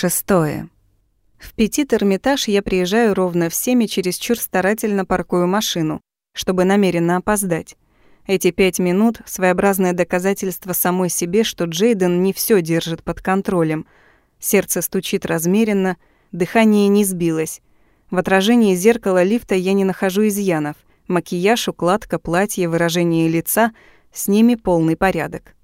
Шестое. В Петит Эрмитаж я приезжаю ровно в семь и чересчур старательно паркую машину, чтобы намеренно опоздать. Эти пять минут — своеобразное доказательство самой себе, что Джейден не все держит под контролем. Сердце стучит размеренно, дыхание не сбилось. В отражении зеркала лифта я не нахожу изъянов. Макияж, укладка, платье, выражение лица — с ними полный порядок.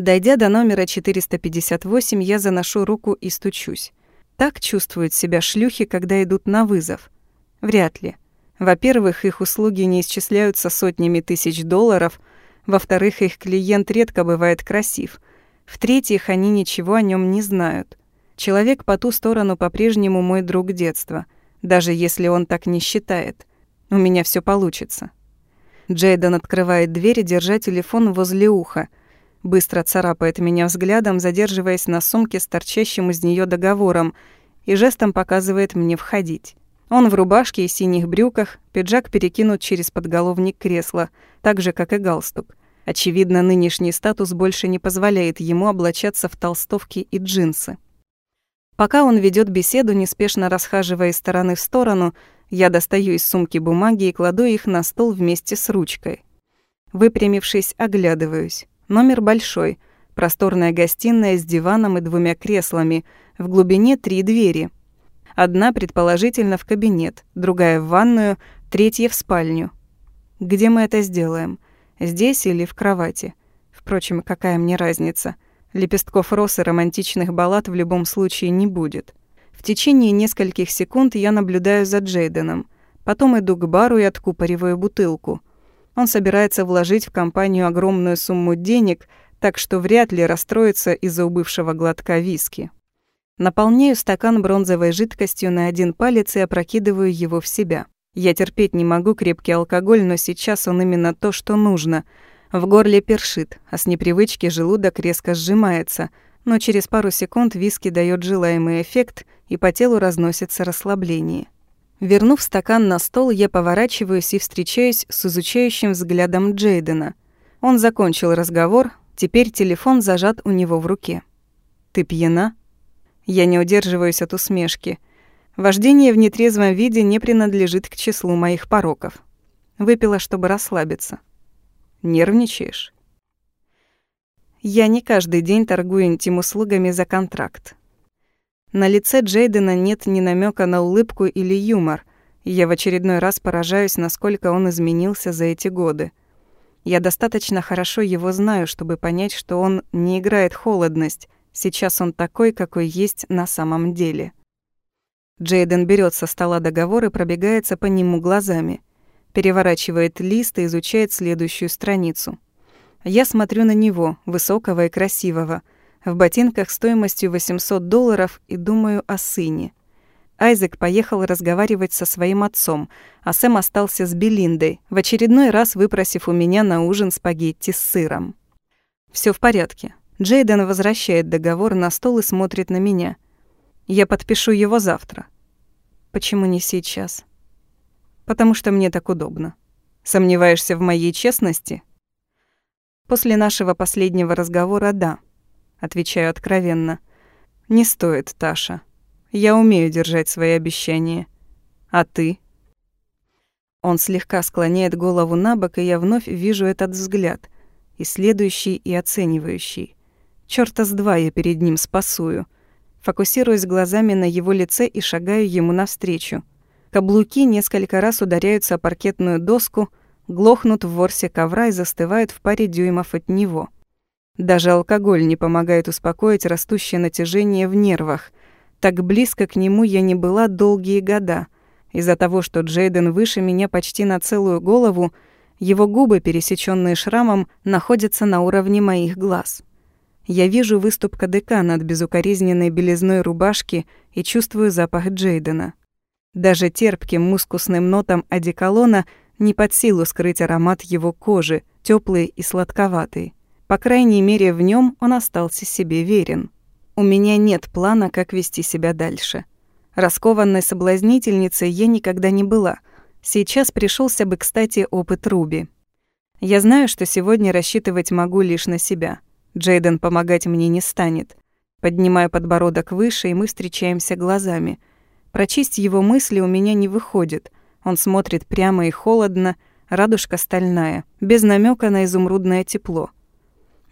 Дойдя до номера 458, я заношу руку и стучусь. Так чувствуют себя шлюхи, когда идут на вызов. Вряд ли. Во-первых, их услуги не исчисляются сотнями тысяч долларов. Во-вторых, их клиент редко бывает красив. В-третьих, они ничего о нем не знают. Человек по ту сторону по-прежнему мой друг детства, даже если он так не считает. У меня все получится. Джейден открывает дверь, держа телефон возле уха — Быстро царапает меня взглядом, задерживаясь на сумке с торчащим из нее договором, и жестом показывает мне входить. Он в рубашке и синих брюках, пиджак перекинут через подголовник кресла, так же, как и галстук. Очевидно, нынешний статус больше не позволяет ему облачаться в толстовки и джинсы. Пока он ведет беседу, неспешно расхаживая из стороны в сторону, я достаю из сумки бумаги и кладу их на стол вместе с ручкой. Выпрямившись, оглядываюсь. Номер большой, просторная гостиная с диваном и двумя креслами, в глубине три двери. Одна, предположительно, в кабинет, другая в ванную, третья в спальню. Где мы это сделаем? Здесь или в кровати? Впрочем, какая мне разница? Лепестков роз и романтичных баллад в любом случае не будет. В течение нескольких секунд я наблюдаю за Джейденом. Потом иду к бару и откупориваю бутылку. Он собирается вложить в компанию огромную сумму денег, так что вряд ли расстроится из-за убывшего глотка виски. Наполняю стакан бронзовой жидкостью на один палец и опрокидываю его в себя. Я терпеть не могу крепкий алкоголь, но сейчас он именно то, что нужно. В горле першит, а с непривычки желудок резко сжимается, но через пару секунд виски дает желаемый эффект, и по телу разносится расслабление. Вернув стакан на стол, я поворачиваюсь и встречаюсь с изучающим взглядом Джейдена. Он закончил разговор, теперь телефон зажат у него в руке. «Ты пьяна?» Я не удерживаюсь от усмешки. Вождение в нетрезвом виде не принадлежит к числу моих пороков. Выпила, чтобы расслабиться. Нервничаешь? Я не каждый день торгую интим-услугами за контракт. На лице Джейдена нет ни намека на улыбку или юмор. Я в очередной раз поражаюсь, насколько он изменился за эти годы. Я достаточно хорошо его знаю, чтобы понять, что он не играет холодность. Сейчас он такой, какой есть на самом деле. Джейден берет со стола договор и пробегается по нему глазами. Переворачивает лист и изучает следующую страницу. Я смотрю на него, высокого и красивого, в ботинках стоимостью 800 долларов и думаю о сыне. Айзек поехал разговаривать со своим отцом, а Сэм остался с Белиндой, в очередной раз выпросив у меня на ужин спагетти с сыром. Все в порядке. Джейден возвращает договор на стол и смотрит на меня. Я подпишу его завтра. Почему не сейчас? Потому что мне так удобно. Сомневаешься в моей честности? После нашего последнего разговора — да отвечаю откровенно. Не стоит, Таша. Я умею держать свои обещания. А ты? Он слегка склоняет голову на бок, и я вновь вижу этот взгляд, исследующий и оценивающий. Чёрта с два я перед ним спасую. Фокусируюсь глазами на его лице и шагаю ему навстречу. Каблуки несколько раз ударяются о паркетную доску, глохнут в ворсе ковра и застывают в паре дюймов от него — даже алкоголь не помогает успокоить растущее натяжение в нервах. Так близко к нему я не была долгие года. Из-за того, что Джейден выше меня почти на целую голову, его губы, пересеченные шрамом, находятся на уровне моих глаз. Я вижу выступ КДК над безукоризненной белизной рубашки и чувствую запах Джейдена. Даже терпким мускусным нотам одеколона не под силу скрыть аромат его кожи, теплый и сладковатый. По крайней мере, в нем он остался себе верен. У меня нет плана, как вести себя дальше. Раскованной соблазнительницей я никогда не была. Сейчас пришелся бы, кстати, опыт Руби. Я знаю, что сегодня рассчитывать могу лишь на себя. Джейден помогать мне не станет. Поднимаю подбородок выше, и мы встречаемся глазами. Прочесть его мысли у меня не выходит. Он смотрит прямо и холодно, радужка стальная, без намека на изумрудное тепло.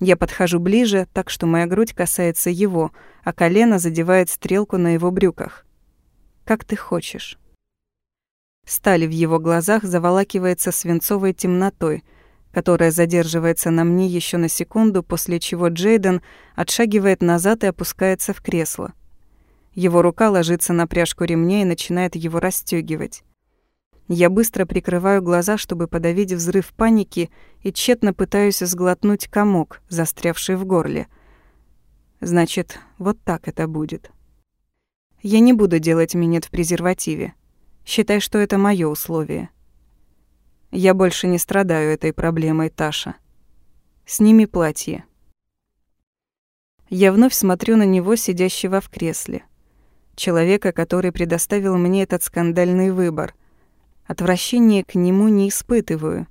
Я подхожу ближе, так что моя грудь касается его, а колено задевает стрелку на его брюках. «Как ты хочешь». Сталь в его глазах заволакивается свинцовой темнотой — которая задерживается на мне еще на секунду, после чего Джейден отшагивает назад и опускается в кресло. Его рука ложится на пряжку ремня и начинает его расстегивать. Я быстро прикрываю глаза, чтобы подавить взрыв паники, и тщетно пытаюсь сглотнуть комок, застрявший в горле. Значит, вот так это будет. Я не буду делать минет в презервативе. Считай, что это мое условие. Я больше не страдаю этой проблемой, Таша. Сними платье. Я вновь смотрю на него, сидящего в кресле. Человека, который предоставил мне этот скандальный выбор. Отвращения к нему не испытываю.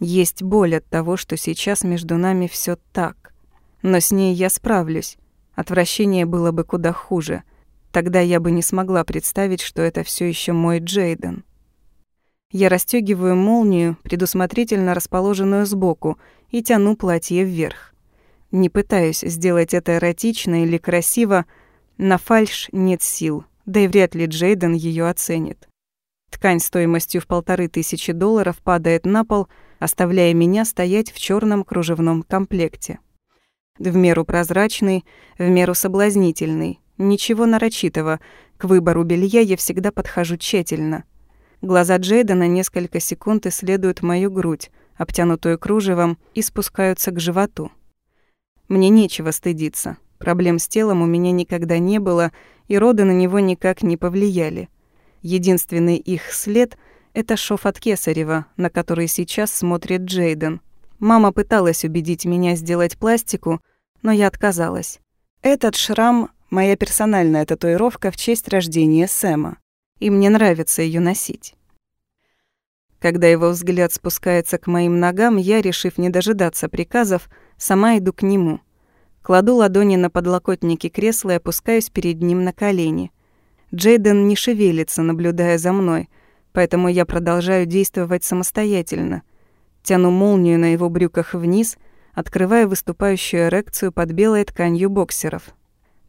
Есть боль от того, что сейчас между нами все так. Но с ней я справлюсь. Отвращение было бы куда хуже. Тогда я бы не смогла представить, что это все еще мой Джейден. Я расстегиваю молнию, предусмотрительно расположенную сбоку, и тяну платье вверх. Не пытаюсь сделать это эротично или красиво, на фальш нет сил, да и вряд ли Джейден ее оценит. Ткань стоимостью в полторы тысячи долларов падает на пол, оставляя меня стоять в черном кружевном комплекте. В меру прозрачный, в меру соблазнительный, ничего нарочитого, к выбору белья я всегда подхожу тщательно — Глаза Джейдена несколько секунд исследуют мою грудь, обтянутую кружевом, и спускаются к животу. Мне нечего стыдиться. Проблем с телом у меня никогда не было, и роды на него никак не повлияли. Единственный их след — это шов от Кесарева, на который сейчас смотрит Джейден. Мама пыталась убедить меня сделать пластику, но я отказалась. Этот шрам — моя персональная татуировка в честь рождения Сэма и мне нравится ее носить. Когда его взгляд спускается к моим ногам, я, решив не дожидаться приказов, сама иду к нему. Кладу ладони на подлокотники кресла и опускаюсь перед ним на колени. Джейден не шевелится, наблюдая за мной, поэтому я продолжаю действовать самостоятельно. Тяну молнию на его брюках вниз, открывая выступающую эрекцию под белой тканью боксеров.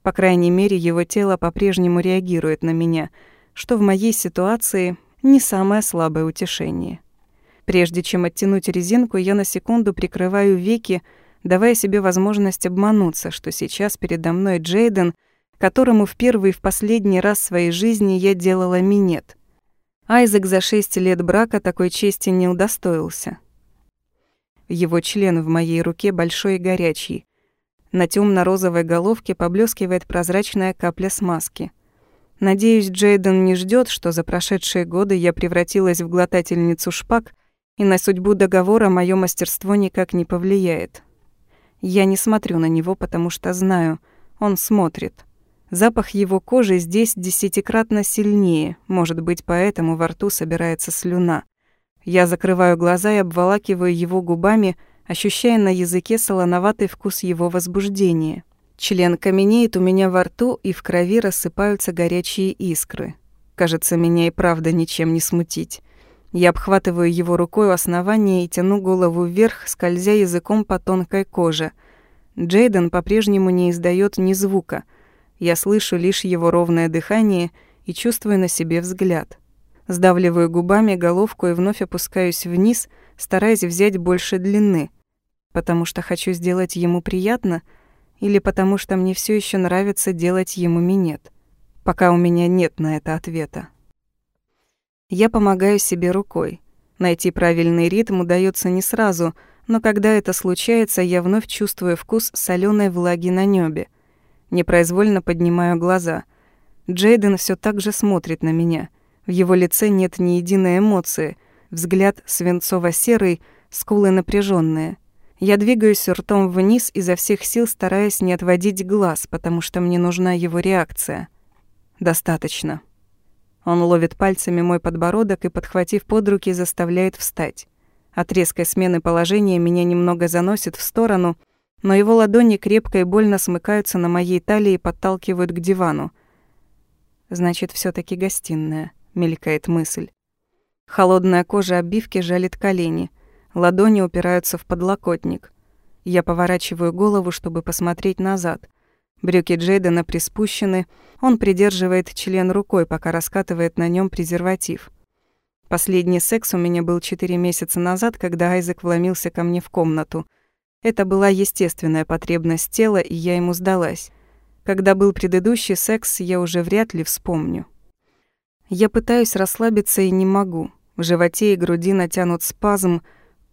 По крайней мере, его тело по-прежнему реагирует на меня — что в моей ситуации не самое слабое утешение. Прежде чем оттянуть резинку, я на секунду прикрываю веки, давая себе возможность обмануться, что сейчас передо мной Джейден, которому в первый и в последний раз в своей жизни я делала минет. Айзек за шесть лет брака такой чести не удостоился. Его член в моей руке большой и горячий. На темно розовой головке поблескивает прозрачная капля смазки. Надеюсь, Джейден не ждет, что за прошедшие годы я превратилась в глотательницу шпаг, и на судьбу договора мое мастерство никак не повлияет. Я не смотрю на него, потому что знаю, он смотрит. Запах его кожи здесь десятикратно сильнее, может быть, поэтому во рту собирается слюна. Я закрываю глаза и обволакиваю его губами, ощущая на языке солоноватый вкус его возбуждения. Член каменеет у меня во рту, и в крови рассыпаются горячие искры. Кажется, меня и правда ничем не смутить. Я обхватываю его рукой у основания и тяну голову вверх, скользя языком по тонкой коже. Джейден по-прежнему не издает ни звука. Я слышу лишь его ровное дыхание и чувствую на себе взгляд. Сдавливаю губами головку и вновь опускаюсь вниз, стараясь взять больше длины, потому что хочу сделать ему приятно — или потому что мне все еще нравится делать ему минет, пока у меня нет на это ответа. Я помогаю себе рукой. Найти правильный ритм удается не сразу, но когда это случается, я вновь чувствую вкус соленой влаги на небе. Непроизвольно поднимаю глаза. Джейден все так же смотрит на меня. В его лице нет ни единой эмоции. Взгляд свинцово-серый, скулы напряженные. Я двигаюсь ртом вниз, изо всех сил стараясь не отводить глаз, потому что мне нужна его реакция. Достаточно. Он ловит пальцами мой подбородок и, подхватив под руки, заставляет встать. От резкой смены положения меня немного заносит в сторону, но его ладони крепко и больно смыкаются на моей талии и подталкивают к дивану. Значит, все таки гостиная, мелькает мысль. Холодная кожа обивки жалит колени, ладони упираются в подлокотник. Я поворачиваю голову, чтобы посмотреть назад. Брюки Джейдена приспущены, он придерживает член рукой, пока раскатывает на нем презерватив. Последний секс у меня был четыре месяца назад, когда Айзек вломился ко мне в комнату. Это была естественная потребность тела, и я ему сдалась. Когда был предыдущий секс, я уже вряд ли вспомню. Я пытаюсь расслабиться и не могу. В животе и груди натянут спазм,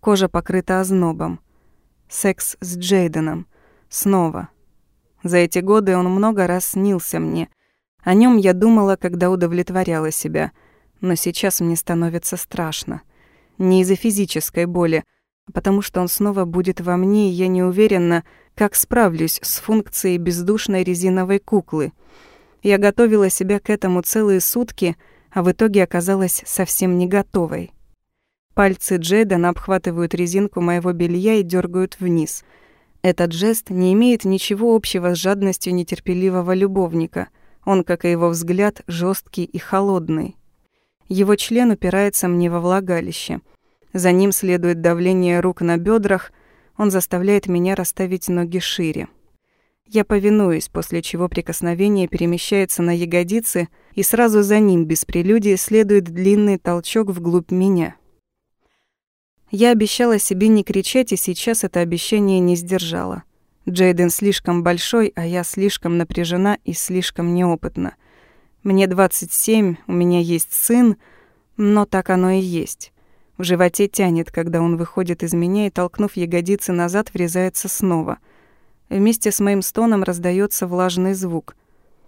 кожа покрыта ознобом. Секс с Джейденом. Снова. За эти годы он много раз снился мне. О нем я думала, когда удовлетворяла себя — но сейчас мне становится страшно. Не из-за физической боли, потому что он снова будет во мне, и я не уверена, как справлюсь с функцией бездушной резиновой куклы. Я готовила себя к этому целые сутки, а в итоге оказалась совсем не готовой. Пальцы Джейдена обхватывают резинку моего белья и дергают вниз. Этот жест не имеет ничего общего с жадностью нетерпеливого любовника. Он, как и его взгляд, жесткий и холодный. Его член упирается мне во влагалище. За ним следует давление рук на бедрах. Он заставляет меня расставить ноги шире. Я повинуюсь, после чего прикосновение перемещается на ягодицы, и сразу за ним, без прелюдии, следует длинный толчок вглубь меня. Я обещала себе не кричать, и сейчас это обещание не сдержала. Джейден слишком большой, а я слишком напряжена и слишком неопытна. Мне 27, у меня есть сын, но так оно и есть. В животе тянет, когда он выходит из меня и, толкнув ягодицы назад, врезается снова. Вместе с моим стоном раздается влажный звук.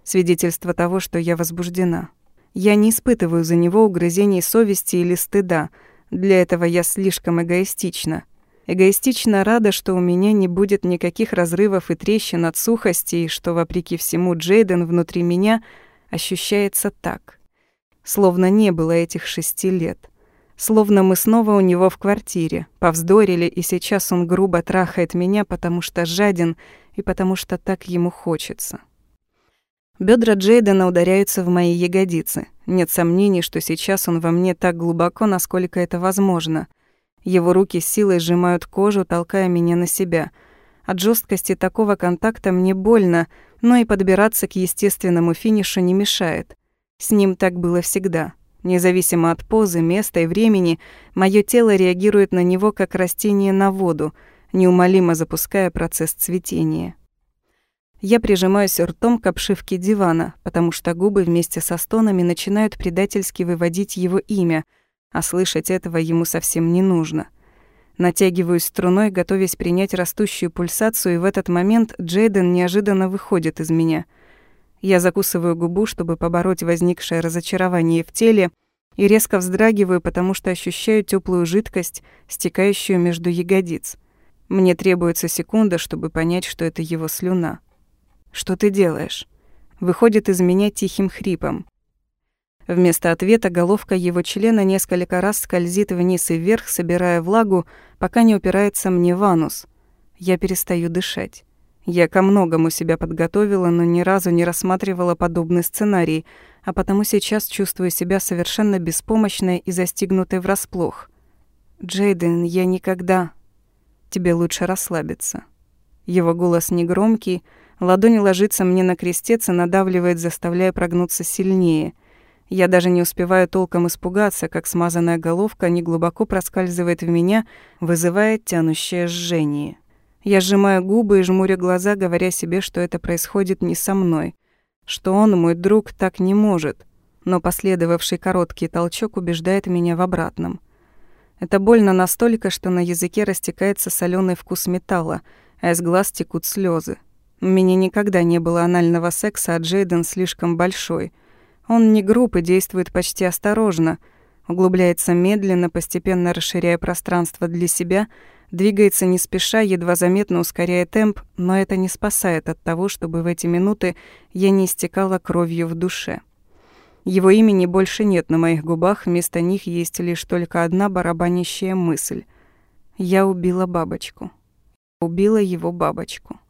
Свидетельство того, что я возбуждена. Я не испытываю за него угрызений совести или стыда. Для этого я слишком эгоистична. Эгоистично рада, что у меня не будет никаких разрывов и трещин от сухости, и что, вопреки всему, Джейден внутри меня — ощущается так. Словно не было этих шести лет. Словно мы снова у него в квартире, повздорили, и сейчас он грубо трахает меня, потому что жаден и потому что так ему хочется. Бедра Джейдена ударяются в мои ягодицы. Нет сомнений, что сейчас он во мне так глубоко, насколько это возможно. Его руки силой сжимают кожу, толкая меня на себя. От жесткости такого контакта мне больно, но и подбираться к естественному финишу не мешает. С ним так было всегда. Независимо от позы, места и времени, мое тело реагирует на него как растение на воду, неумолимо запуская процесс цветения. Я прижимаюсь ртом к обшивке дивана, потому что губы вместе со стонами начинают предательски выводить его имя, а слышать этого ему совсем не нужно. Натягиваюсь струной, готовясь принять растущую пульсацию, и в этот момент Джейден неожиданно выходит из меня. Я закусываю губу, чтобы побороть возникшее разочарование в теле, и резко вздрагиваю, потому что ощущаю теплую жидкость, стекающую между ягодиц. Мне требуется секунда, чтобы понять, что это его слюна. «Что ты делаешь?» Выходит из меня тихим хрипом. Вместо ответа головка его члена несколько раз скользит вниз и вверх, собирая влагу, пока не упирается мне в анус. Я перестаю дышать. Я ко многому себя подготовила, но ни разу не рассматривала подобный сценарий, а потому сейчас чувствую себя совершенно беспомощной и застигнутой врасплох. «Джейден, я никогда...» «Тебе лучше расслабиться». Его голос негромкий, ладонь ложится мне на крестец и надавливает, заставляя прогнуться сильнее — я даже не успеваю толком испугаться, как смазанная головка неглубоко проскальзывает в меня, вызывая тянущее жжение. Я сжимаю губы и жмурю глаза, говоря себе, что это происходит не со мной, что он, мой друг, так не может. Но последовавший короткий толчок убеждает меня в обратном. Это больно настолько, что на языке растекается соленый вкус металла, а из глаз текут слезы. У меня никогда не было анального секса, а Джейден слишком большой — он не груб и действует почти осторожно, углубляется медленно, постепенно расширяя пространство для себя, двигается не спеша, едва заметно ускоряя темп, но это не спасает от того, чтобы в эти минуты я не истекала кровью в душе. Его имени больше нет на моих губах, вместо них есть лишь только одна барабанящая мысль. Я убила бабочку. убила его бабочку.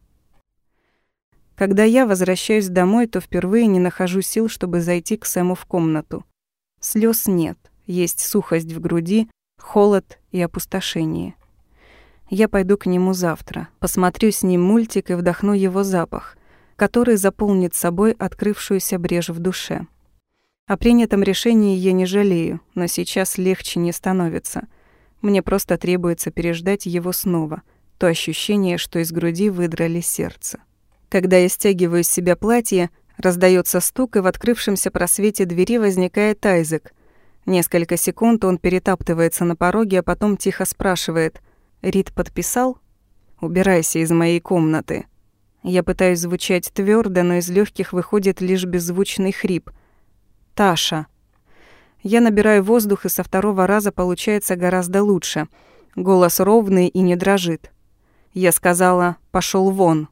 Когда я возвращаюсь домой, то впервые не нахожу сил, чтобы зайти к Сэму в комнату. Слез нет, есть сухость в груди, холод и опустошение. Я пойду к нему завтра, посмотрю с ним мультик и вдохну его запах, который заполнит собой открывшуюся брешь в душе. О принятом решении я не жалею, но сейчас легче не становится. Мне просто требуется переждать его снова, то ощущение, что из груди выдрали сердце. Когда я стягиваю с себя платье, раздается стук, и в открывшемся просвете двери возникает Айзек. Несколько секунд он перетаптывается на пороге, а потом тихо спрашивает. «Рид подписал?» «Убирайся из моей комнаты». Я пытаюсь звучать твердо, но из легких выходит лишь беззвучный хрип — Таша. Я набираю воздух, и со второго раза получается гораздо лучше. Голос ровный и не дрожит. Я сказала «пошел вон».